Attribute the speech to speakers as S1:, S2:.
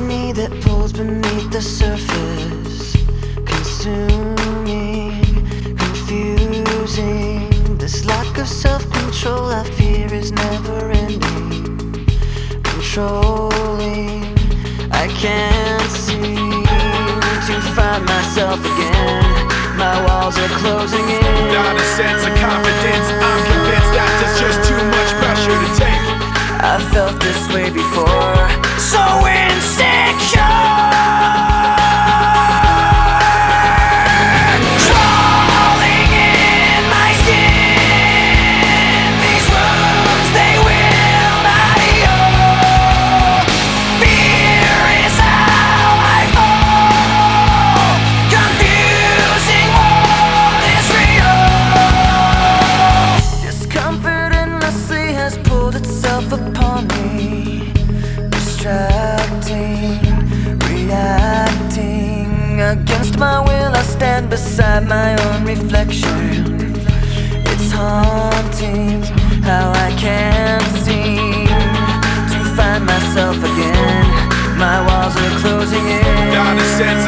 S1: that pulls beneath the surface, consuming, confusing. This lack of self control I fear is never ending, controlling. I can't seem to find myself again. My walls are closing in. Not
S2: a sense of confidence, I'm convinced that it's just too much pressure to take.
S1: I felt this way before. Against my will, I stand beside my own reflection. It's haunting how I can't seem to find myself again. My walls are closing in. Not
S2: a sense